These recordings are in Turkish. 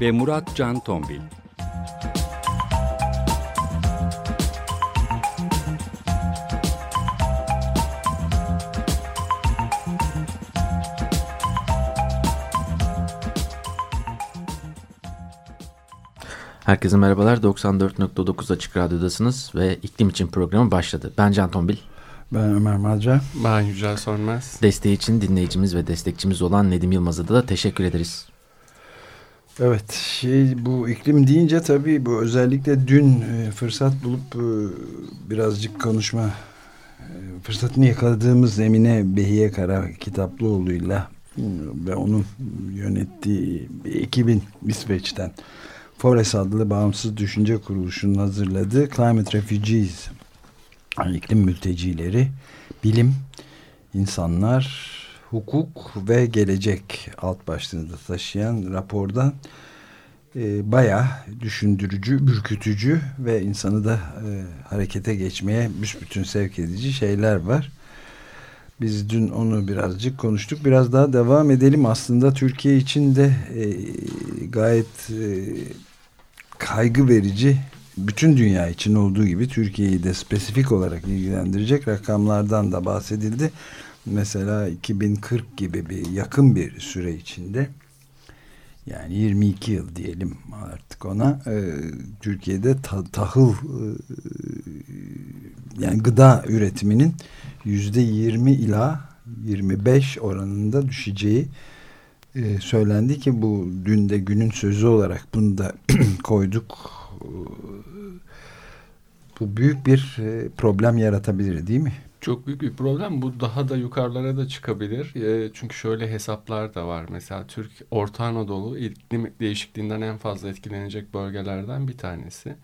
ve Murat Can Tombil. Herkese merhabalar. 94.9 Açık Radyo'dasınız ve iklim için programı başladı. Ben Can Tombil. Ben Ömer Madra. Ben Yücel Sönmez. Desteği için dinleyicimiz ve destekçimiz olan Nedim Yılmaz'a da teşekkür ederiz. Evet, şey bu iklim deyince tabii bu özellikle dün e, fırsat bulup e, birazcık konuşma e, fırsatını yakaladığımız Emine Behiye Kara Kitaplıoğlu'yla e, ve onun yönettiği bir ekibin İsveç'ten Forest adlı bağımsız düşünce kuruluşunun hazırladığı Climate Refugees iklim mültecileri, bilim, insanlar, hukuk ve gelecek alt başlığında taşıyan rapordan e, bayağı düşündürücü, ürkütücü ve insanı da e, harekete geçmeye büsbütün sevk edici şeyler var. Biz dün onu birazcık konuştuk. Biraz daha devam edelim. Aslında Türkiye için de e, gayet e, kaygı verici bütün dünya için olduğu gibi Türkiye'yi de spesifik olarak ilgilendirecek rakamlardan da bahsedildi. Mesela 2040 gibi bir yakın bir süre içinde yani 22 yıl diyelim artık ona e, Türkiye'de ta, tahıl e, yani gıda üretiminin yüzde 20 ila 25 oranında düşeceği e, söylendi ki bu dün de günün sözü olarak bunu da koyduk bu büyük bir e, problem yaratabilir değil mi? Çok büyük bir problem. Bu daha da yukarılara da çıkabilir. E, çünkü şöyle hesaplar da var. Mesela Türk Orta Anadolu iklim değişikliğinden en fazla etkilenecek bölgelerden bir tanesi.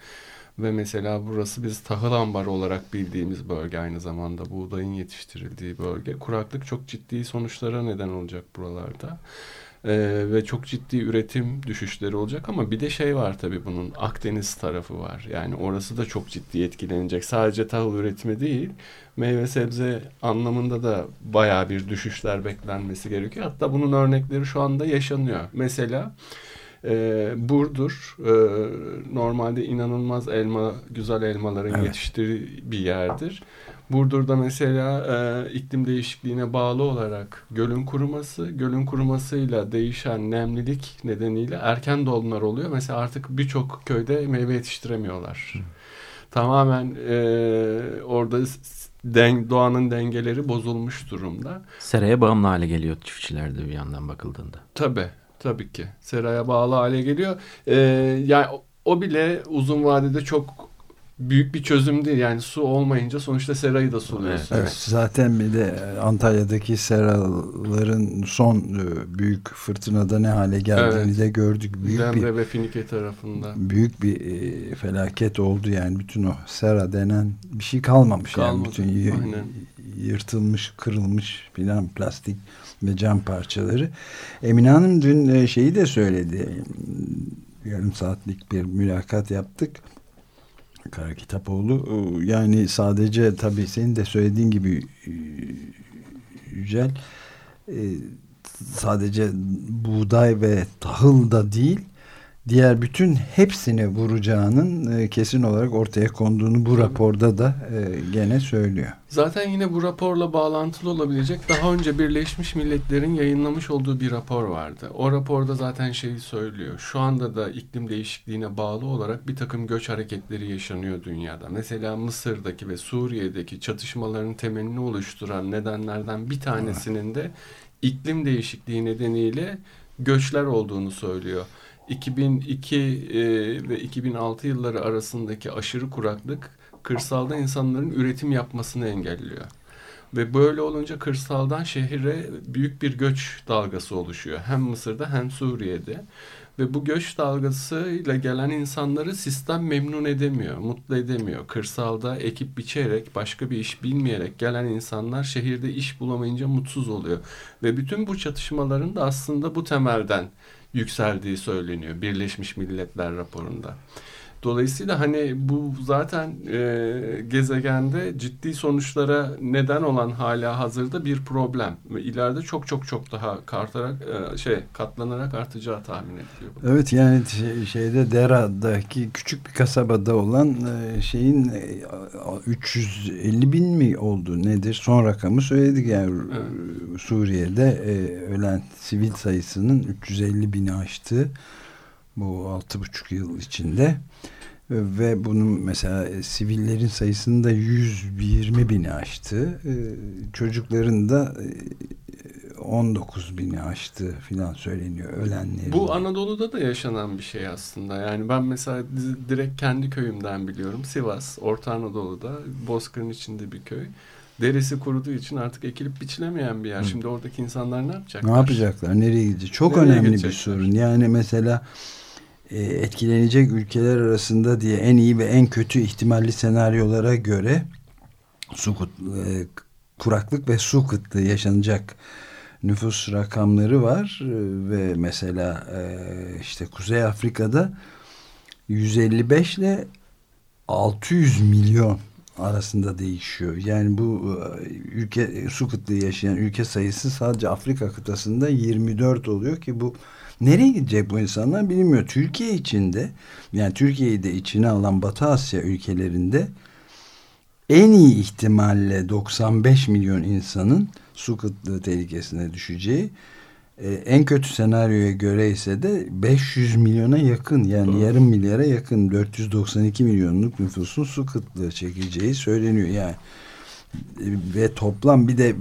Ve mesela burası biz tahıl ambarı olarak bildiğimiz bölge aynı zamanda buğdayın yetiştirildiği bölge. Kuraklık çok ciddi sonuçlara neden olacak buralarda. Ee, ve çok ciddi üretim düşüşleri olacak ama bir de şey var tabii bunun Akdeniz tarafı var. Yani orası da çok ciddi etkilenecek. Sadece tahıl üretimi değil, meyve sebze anlamında da baya bir düşüşler beklenmesi gerekiyor. Hatta bunun örnekleri şu anda yaşanıyor. Mesela e, Burdur e, normalde inanılmaz elma, güzel elmaların evet. yetiştiği bir yerdir. Burdur'da mesela e, iklim değişikliğine bağlı olarak gölün kuruması, gölün kurumasıyla değişen nemlilik nedeniyle erken dolumlar oluyor. Mesela artık birçok köyde meyve yetiştiremiyorlar. Hı. Tamamen e, orada den, doğanın dengeleri bozulmuş durumda. Seraya bağımlı hale geliyor çiftçilerde bir yandan bakıldığında. Tabii, tabii ki. Seraya bağlı hale geliyor. E, yani o bile uzun vadede çok büyük bir çözüm değil. Yani su olmayınca sonuçta serayı da suluyorsunuz. Evet, evet. Zaten bir de Antalya'daki seraların son e, büyük fırtınada ne hale geldiğini evet. de gördük. Büyük Demre bir, ve Finike tarafında. Büyük bir e, felaket oldu yani. Bütün o sera denen bir şey kalmamış. Kalmadı. Yani bütün Aynen. yırtılmış, kırılmış filan plastik ve cam parçaları. Emine Hanım dün e, şeyi de söyledi. Yarım saatlik bir mülakat yaptık Kara Kitapoğlu. Yani sadece tabii senin de söylediğin gibi e, Yücel e, sadece buğday ve tahıl da değil diğer bütün hepsine vuracağının e, kesin olarak ortaya konduğunu bu raporda da e, gene söylüyor. Zaten yine bu raporla bağlantılı olabilecek daha önce Birleşmiş Milletler'in yayınlamış olduğu bir rapor vardı. O raporda zaten şeyi söylüyor. Şu anda da iklim değişikliğine bağlı olarak bir takım göç hareketleri yaşanıyor dünyada. Mesela Mısır'daki ve Suriye'deki çatışmaların temelini oluşturan nedenlerden bir tanesinin de iklim değişikliği nedeniyle göçler olduğunu söylüyor. 2002 e, ve 2006 yılları arasındaki aşırı kuraklık kırsalda insanların üretim yapmasını engelliyor. Ve böyle olunca kırsaldan şehire büyük bir göç dalgası oluşuyor. Hem Mısır'da hem Suriye'de. Ve bu göç dalgasıyla gelen insanları sistem memnun edemiyor, mutlu edemiyor. Kırsalda ekip biçerek, başka bir iş bilmeyerek gelen insanlar şehirde iş bulamayınca mutsuz oluyor. Ve bütün bu çatışmaların da aslında bu temelden yükseldiği söyleniyor Birleşmiş Milletler raporunda. Dolayısıyla hani bu zaten e, gezegende ciddi sonuçlara neden olan hala hazırda bir problem ve ileride çok çok çok daha kartarak e, şey katlanarak artacağı tahmin ediliyor. Evet yani şey, şeyde Dera'daki küçük bir kasabada olan e, şeyin e, 350 bin mi oldu nedir son rakamı söyledik yani evet. Suriye'de e, ölen sivil sayısının 350 bini aştığı bu altı buçuk yıl içinde ve bunun mesela e, sivillerin sayısını da 120 bini aştı. E, çocukların da e, 19 bini aştı filan söyleniyor ölenlerin. Bu Anadolu'da da yaşanan bir şey aslında. Yani ben mesela direkt kendi köyümden biliyorum. Sivas, Orta Anadolu'da Bozkır'ın içinde bir köy. Derisi kuruduğu için artık ekilip biçilemeyen bir yer. Hı. Şimdi oradaki insanlar ne yapacaklar? Ne yapacaklar? Nereye gidecek? Çok Nereye önemli gidecekler? bir sorun. Yani mesela e, etkilenecek ülkeler arasında diye en iyi ve en kötü ihtimalli senaryolara göre su e, kuraklık ve su kıtlığı yaşanacak nüfus rakamları var. E, ve mesela işte Kuzey Afrika'da 155 ile 600 milyon arasında değişiyor. Yani bu ülke su kıtlığı yaşayan ülke sayısı sadece Afrika kıtasında 24 oluyor ki bu Nereye gidecek bu insanlar bilinmiyor. Türkiye içinde yani Türkiye'yi de içine alan Batı Asya ülkelerinde en iyi ihtimalle 95 milyon insanın su kıtlığı tehlikesine düşeceği ee, en kötü senaryoya göre ise de 500 milyona yakın yani Doğru. yarım milyara yakın 492 milyonluk nüfusun su kıtlığı çekeceği söyleniyor yani ve toplam bir de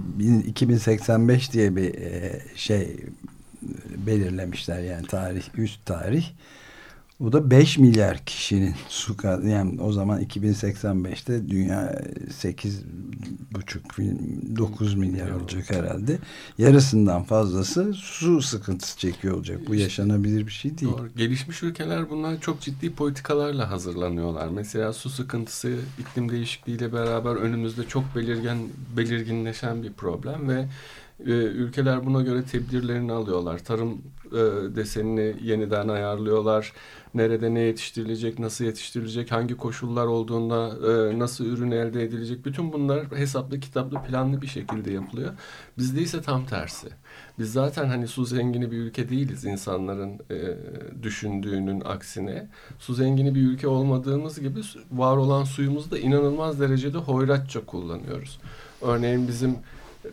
2085 diye bir e, şey belirlemişler yani tarih üst tarih. O da 5 milyar kişinin su yani o zaman 2085'te dünya 8 buçuk 9 milyar olacak herhalde. Yarısından fazlası su sıkıntısı çekiyor olacak. Bu yaşanabilir bir şey değil. Doğru. Gelişmiş ülkeler bunlar çok ciddi politikalarla hazırlanıyorlar. Mesela su sıkıntısı iklim değişikliğiyle beraber önümüzde çok belirgin belirginleşen bir problem ve e, ülkeler buna göre tedbirlerini alıyorlar. Tarım e, desenini yeniden ayarlıyorlar. Nerede ne yetiştirilecek, nasıl yetiştirilecek, hangi koşullar olduğunda e, nasıl ürün elde edilecek. Bütün bunlar hesaplı, kitaplı, planlı bir şekilde yapılıyor. Bizde ise tam tersi. Biz zaten hani su zengini bir ülke değiliz insanların e, düşündüğünün aksine. Su zengini bir ülke olmadığımız gibi var olan suyumuzu da inanılmaz derecede hoyratça kullanıyoruz. Örneğin bizim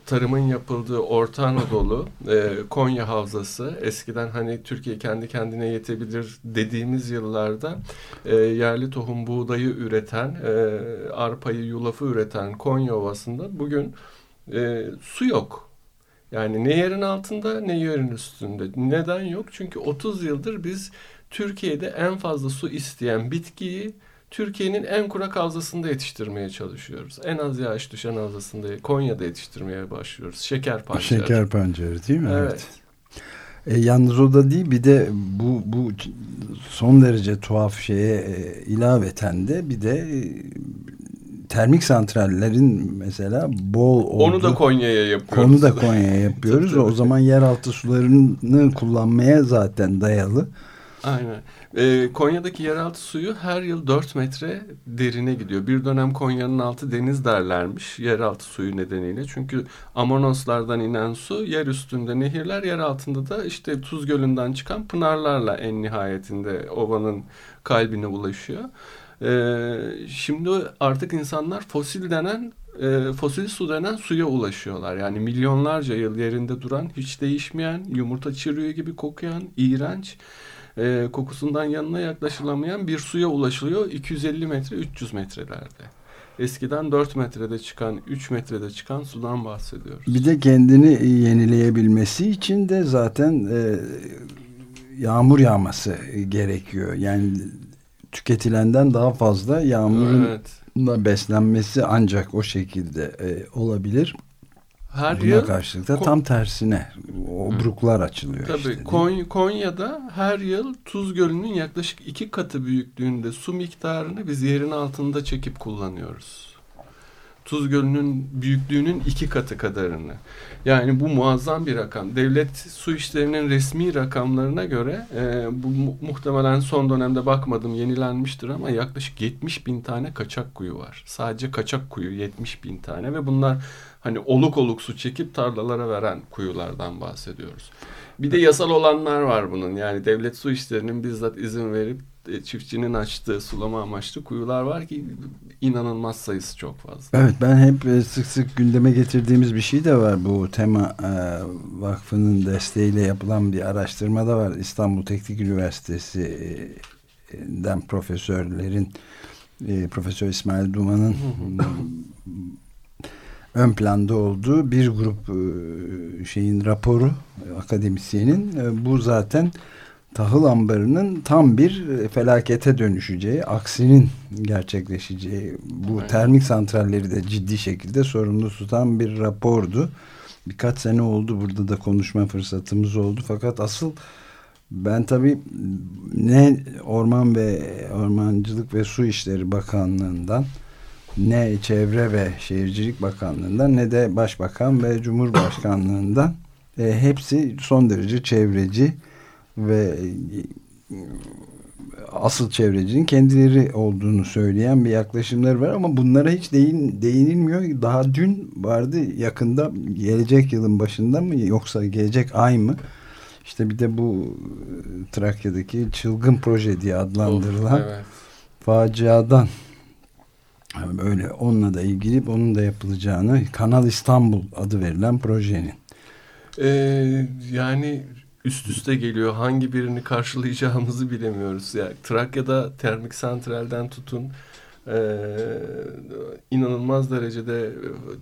tarımın yapıldığı Orta Anadolu, e, Konya Havzası eskiden hani Türkiye kendi kendine yetebilir dediğimiz yıllarda e, yerli tohum buğdayı üreten, e, arpayı, yulafı üreten Konya Ovası'nda bugün e, su yok. Yani ne yerin altında ne yerin üstünde. Neden yok? Çünkü 30 yıldır biz Türkiye'de en fazla su isteyen bitkiyi Türkiye'nin en kurak havzasında yetiştirmeye çalışıyoruz. En az yağış düşen havzasında Konya'da yetiştirmeye başlıyoruz. Şeker pancarı. Şeker pancarı değil mi? Evet. evet. E, yalnız o da değil bir de bu bu son derece tuhaf şeye e, ilaveten de bir de e, termik santrallerin mesela bol olduğu. Onu da Konya'ya yapıyoruz. Onu da Konya'ya yapıyoruz. o zaman yeraltı sularını kullanmaya zaten dayalı. Aynen. Ee, Konya'daki yeraltı suyu her yıl 4 metre derine gidiyor. Bir dönem Konya'nın altı deniz derlermiş yeraltı suyu nedeniyle. Çünkü Amonoslardan inen su yer üstünde nehirler, yer altında da işte Tuz Gölü'nden çıkan pınarlarla en nihayetinde ovanın kalbine ulaşıyor. Ee, şimdi artık insanlar fosil denen e, fosil su denen suya ulaşıyorlar. Yani milyonlarca yıl yerinde duran, hiç değişmeyen, yumurta çürüğü gibi kokuyan, iğrenç e, kokusundan yanına yaklaşılamayan bir suya ulaşılıyor 250 metre 300 metrelerde. Eskiden 4 metrede çıkan, 3 metrede çıkan sudan bahsediyoruz. Bir de kendini yenileyebilmesi için de zaten e, yağmur yağması gerekiyor. Yani tüketilenden daha fazla yağmurun evet. beslenmesi ancak o şekilde e, olabilir. Her Buna yıl karşılık da tam tersine obruklar açılıyor. Tabii işte, Konya, Konya'da her yıl Tuz Gölü'nün yaklaşık iki katı büyüklüğünde su miktarını biz yerin altında çekip kullanıyoruz. Tuz Gölü'nün büyüklüğünün iki katı kadarını. Yani bu muazzam bir rakam. Devlet su işlerinin resmi rakamlarına göre e, bu mu muhtemelen son dönemde bakmadım yenilenmiştir ama yaklaşık 70 bin tane kaçak kuyu var. Sadece kaçak kuyu 70 bin tane ve bunlar hani oluk oluk su çekip tarlalara veren kuyulardan bahsediyoruz. Bir de yasal olanlar var bunun. Yani devlet su işlerinin bizzat izin verip e, çiftçinin açtığı sulama amaçlı kuyular var ki inanılmaz sayısı çok fazla. Evet ben hep e, sık sık gündeme getirdiğimiz bir şey de var. Bu tema e, vakfının desteğiyle yapılan bir araştırma da var. İstanbul Teknik Üniversitesi'den profesörlerin Profesör İsmail Duman'ın ön planda olduğu bir grup şeyin raporu akademisyenin bu zaten tahıl ambarının tam bir e, felakete dönüşeceği, aksinin gerçekleşeceği, bu evet. termik santralleri de ciddi şekilde sorumlu tutan bir rapordu. Birkaç sene oldu burada da konuşma fırsatımız oldu. Fakat asıl ben tabii ne Orman ve Ormancılık ve Su İşleri Bakanlığı'ndan ne Çevre ve Şehircilik Bakanlığı'ndan ne de Başbakan ve Cumhurbaşkanlığı'ndan e, hepsi son derece çevreci ve e, asıl çevrecinin kendileri olduğunu söyleyen bir yaklaşımları var ama bunlara hiç değin, değinilmiyor. Daha dün vardı yakında gelecek yılın başında mı yoksa gelecek ay mı? İşte bir de bu e, Trakya'daki çılgın proje diye adlandırılan of, evet. faciadan böyle onunla da ilgili onun da yapılacağını Kanal İstanbul adı verilen projenin. Ee, yani üst üste geliyor. Hangi birini karşılayacağımızı bilemiyoruz. Yani Trakya'da termik santralden tutun e, inanılmaz derecede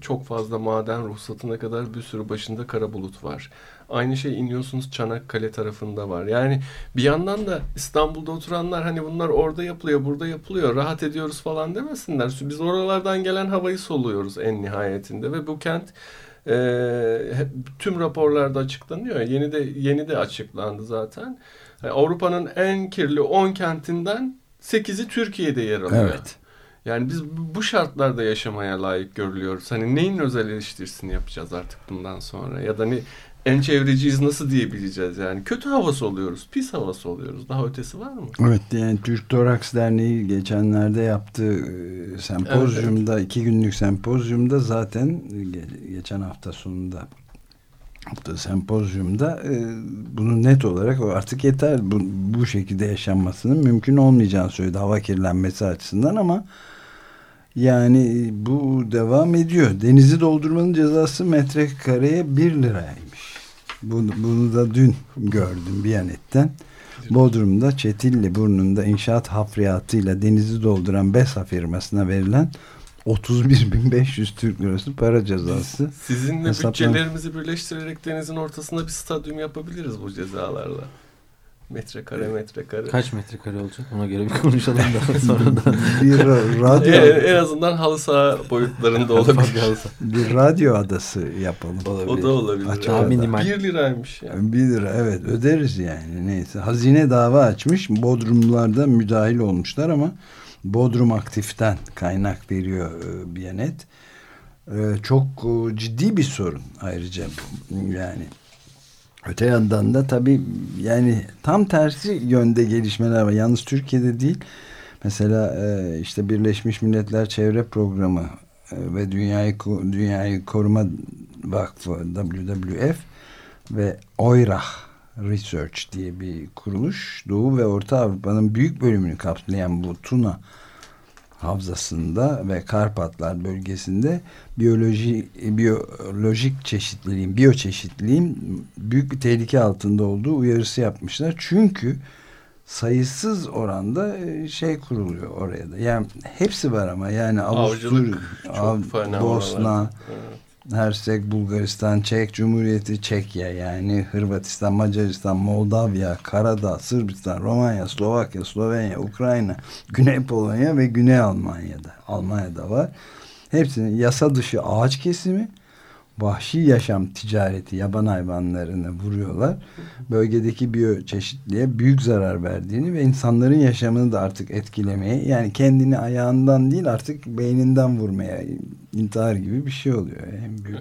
çok fazla maden ruhsatına kadar bir sürü başında kara bulut var. Aynı şey iniyorsunuz Çanakkale tarafında var. Yani bir yandan da İstanbul'da oturanlar hani bunlar orada yapılıyor, burada yapılıyor, rahat ediyoruz falan demesinler. Biz oralardan gelen havayı soluyoruz en nihayetinde ve bu kent e, tüm raporlarda açıklanıyor. Yeni de yeni de açıklandı zaten. Yani Avrupa'nın en kirli 10 kentinden 8'i Türkiye'de yer alıyor. Evet. Yani biz bu şartlarda yaşamaya layık görülüyoruz. Hani neyin özel eleştirisini yapacağız artık bundan sonra? Ya da ne en çevreciyiz nasıl diyebileceğiz yani? Kötü havası oluyoruz, pis havası oluyoruz. Daha ötesi var mı? Evet yani Türk Toraks Derneği geçenlerde yaptığı e, sempozyumda, evet, evet. iki günlük sempozyumda zaten geçen hafta sonunda yaptığı sempozyumda e, bunu net olarak artık yeter bu, bu şekilde yaşanmasının mümkün olmayacağını söyledi hava kirlenmesi açısından ama yani bu devam ediyor. Denizi doldurmanın cezası metrekareye bir liraymış. Bunu, bunu da dün gördüm Biyanet'ten. Bodrum'da Çetilli burnunda inşaat hafriyatıyla denizi dolduran BESA firmasına verilen 31.500 Türk lirası para cezası. Sizinle Hesaplan... bütçelerimizi birleştirerek denizin ortasında bir stadyum yapabiliriz bu cezalarla. Metrekare metrekare. Kaç metrekare olacak? Ona göre bir konuşalım daha sonra da. bir radyo. En, en azından halı saha boyutlarında olabilir. bir radyo adası yapalım. Olabilir. O da olabilir. Açık Daha minimal. Bir liraymış yani. Bir lira evet öderiz yani neyse. Hazine dava açmış. Bodrumlularda müdahil olmuşlar ama Bodrum Aktif'ten kaynak veriyor e, Biyanet. E, çok e, ciddi bir sorun ayrıca yani Öte yandan da tabii yani tam tersi yönde gelişmeler var. Yalnız Türkiye'de değil. Mesela e, işte Birleşmiş Milletler Çevre Programı e, ve Dünyayı Dünyayı Koruma Vakfı WWF ve OIRAH Research diye bir kuruluş Doğu ve Orta Avrupa'nın büyük bölümünü kapsayan bu Tuna havzasında ve Karpatlar bölgesinde biyoloji biyolojik çeşitliliğin, biyoçeşitliliğin büyük bir tehlike altında olduğu uyarısı yapmışlar. Çünkü sayısız oranda e, şey kuruluyor oraya da. Yani hepsi var ama yani Avusturya, Av, Bosna, evet. Hersek, Bulgaristan, Çek Cumhuriyeti, Çekya yani Hırvatistan, Macaristan, Moldavya, Karadağ, Sırbistan, Romanya, Slovakya, Slovenya, Ukrayna, Güney Polonya ve Güney Almanya'da. Almanya'da var. Hepsinin yasa dışı ağaç kesimi, vahşi yaşam ticareti yaban hayvanlarını vuruyorlar. Bölgedeki biyoçeşitliğe büyük zarar verdiğini ve insanların yaşamını da artık etkilemeye yani kendini ayağından değil artık beyninden vurmaya intihar gibi bir şey oluyor. En büyük.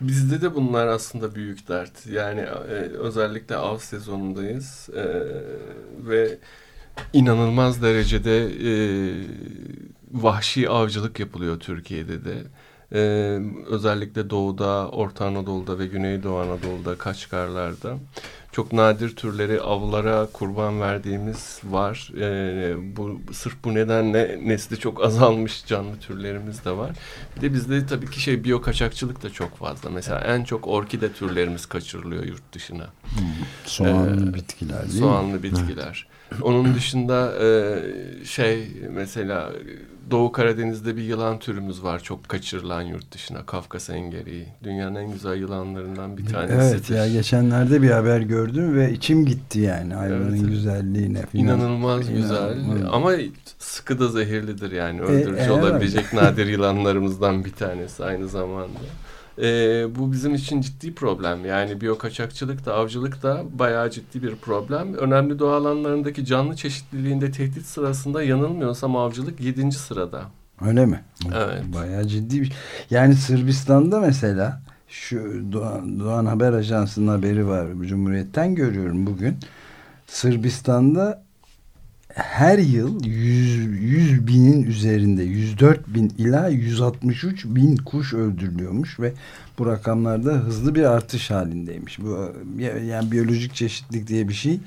Bizde de bunlar aslında büyük dert. Yani e, özellikle av sezonundayız e, ve inanılmaz derecede e, vahşi avcılık yapılıyor Türkiye'de de. Ee, özellikle doğuda, Orta Anadolu'da ve Güneydoğu Anadolu'da, Kaçkarlar'da çok nadir türleri avlara kurban verdiğimiz var. Ee, bu sırf bu nedenle nesli çok azalmış canlı türlerimiz de var. Bir de bizde tabii ki şey biyo kaçakçılık da çok fazla. Mesela en çok orkide türlerimiz kaçırılıyor yurt dışına. Hmm. Soğanlı ee, bitkiler değil Soğanlı mi? bitkiler. Onun dışında e, şey mesela Doğu Karadeniz'de bir yılan türümüz var çok kaçırılan yurt dışına. Kafkas engeriği. Dünyanın en güzel yılanlarından bir tanesi. Evet ya geçenlerde bir haber gördüm ve içim gitti yani hayvanın evet. güzelliğine. Falan. İnanılmaz güzel İnanılmaz. ama sıkı da zehirlidir yani e, öldürücü e, olabilecek nadir yılanlarımızdan bir tanesi aynı zamanda. E, bu bizim için ciddi problem. Yani biyokaçakçılık da avcılık da bayağı ciddi bir problem. Önemli doğa alanlarındaki canlı çeşitliliğinde tehdit sırasında yanılmıyorsam avcılık yedinci sırada. Öyle mi? Evet. Bayağı ciddi bir Yani Sırbistan'da mesela şu Doğan, Doğan Haber Ajansı'nın haberi var. Cumhuriyet'ten görüyorum bugün. Sırbistan'da her yıl 100, 100 binin üzerinde 104 bin ila 163 bin kuş öldürülüyormuş ve bu rakamlarda hızlı bir artış halindeymiş. Bu yani biyolojik çeşitlilik diye bir şey.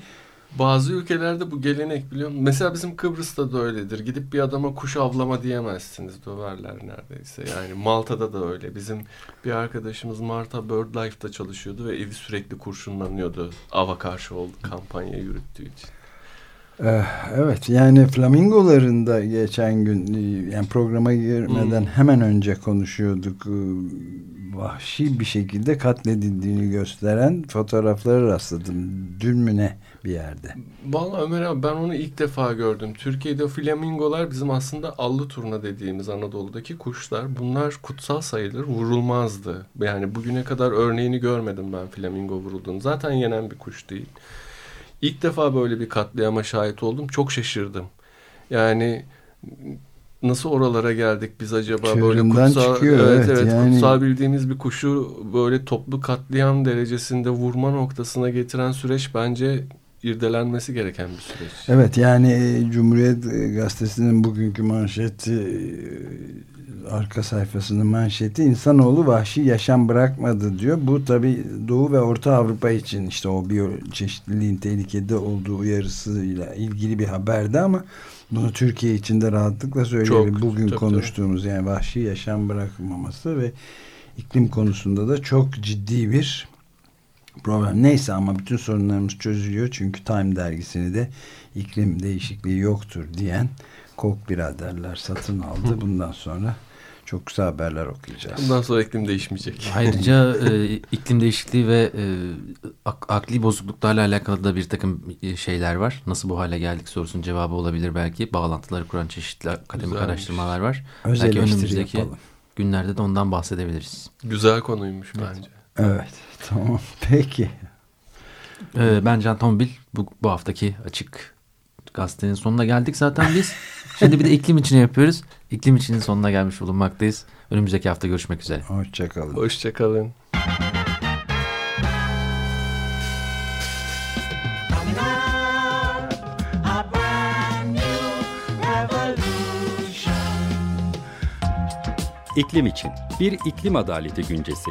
Bazı ülkelerde bu gelenek biliyor musun? Mesela bizim Kıbrıs'ta da öyledir. Gidip bir adama kuş avlama diyemezsiniz. Döverler neredeyse. Yani Malta'da da öyle. Bizim bir arkadaşımız Marta BirdLife'da çalışıyordu ve evi sürekli kurşunlanıyordu. Ava karşı oldu kampanya yürüttüğü için. Eh, evet yani flamingolarında geçen gün e, yani programa girmeden hmm. hemen önce konuşuyorduk e, vahşi bir şekilde katledildiğini gösteren fotoğrafları rastladım dün mü ne bir yerde. Vallahi Ömer abi ben onu ilk defa gördüm. Türkiye'de flamingolar bizim aslında allı turna dediğimiz Anadolu'daki kuşlar. Bunlar kutsal sayılır vurulmazdı. Yani bugüne kadar örneğini görmedim ben flamingo vurulduğunu. Zaten yenen bir kuş değil. İlk defa böyle bir katliama şahit oldum. Çok şaşırdım. Yani nasıl oralara geldik biz acaba Çığırından böyle kutsal çıkıyor, evet evet, evet yani... kutsal bildiğimiz bir kuşu böyle toplu katliam derecesinde vurma noktasına getiren süreç bence irdelenmesi gereken bir süreç. Evet yani e, Cumhuriyet Gazetesi'nin bugünkü manşeti arka sayfasının manşeti insanoğlu vahşi yaşam bırakmadı diyor. Bu tabi Doğu ve Orta Avrupa için işte o biyoçeşitliliğin tehlikede olduğu uyarısıyla ilgili bir haberdi ama bunu Türkiye için de rahatlıkla söyleyelim. Bugün çok, konuştuğumuz tabii. yani vahşi yaşam bırakmaması ve iklim konusunda da çok ciddi bir problem. Neyse ama bütün sorunlarımız çözülüyor. Çünkü Time dergisini de iklim değişikliği yoktur diyen Kok biraderler satın aldı. Bundan sonra çok güzel haberler okuyacağız. Bundan sonra iklim değişmeyecek. Ayrıca e, iklim değişikliği ve e, ak akli bozukluklarla alakalı da bir takım e, şeyler var. Nasıl bu hale geldik sorusunun cevabı olabilir belki. Bağlantıları kuran çeşitli akademik Güzelmiş. araştırmalar var. Öz belki önümüzdeki yapalım. günlerde de ondan bahsedebiliriz. Güzel konuymuş evet. bence. Evet tamam peki. Ee, ben Can Tombil bu, bu haftaki açık gazetenin sonuna geldik zaten biz. Şimdi bir de iklim içine yapıyoruz. İklim içinin sonuna gelmiş bulunmaktayız. Önümüzdeki hafta görüşmek üzere. Hoşçakalın. Hoşçakalın. İklim için bir iklim adaleti güncesi.